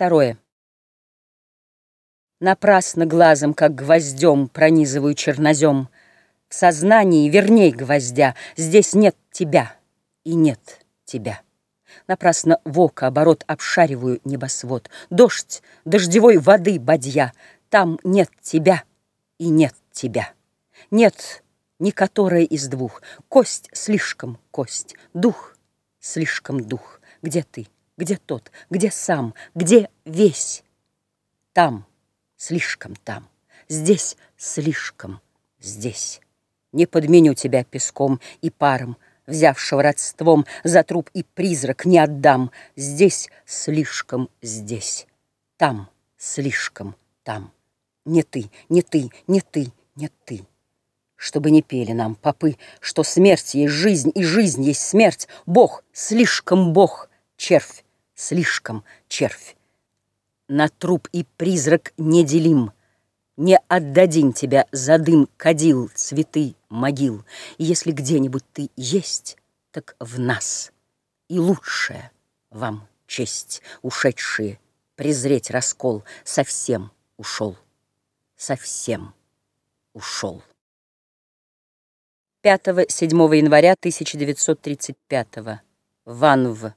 Второе. Напрасно глазом, как гвоздем, пронизываю чернозем. В сознании верней гвоздя, здесь нет тебя и нет тебя. Напрасно в око оборот обшариваю небосвод. Дождь, дождевой воды бадья, там нет тебя и нет тебя. Нет ни которая из двух. Кость слишком кость, дух слишком дух. Где ты? Где тот? Где сам? Где весь? Там, слишком там. Здесь слишком здесь. Не подменю тебя песком и паром, Взявшего родством за труп и призрак не отдам. Здесь слишком здесь. Там слишком там. Не ты, не ты, не ты, не ты. Чтобы не пели нам попы, Что смерть есть жизнь, и жизнь есть смерть. Бог, слишком Бог, червь слишком червь. На труп и призрак не делим, Не отдадим тебя за дым кадил, цветы, могил. И если где-нибудь ты есть, так в нас. И лучшая вам честь, ушедшие, презреть раскол, совсем ушел, совсем ушел. 5-7 января 1935 Ванв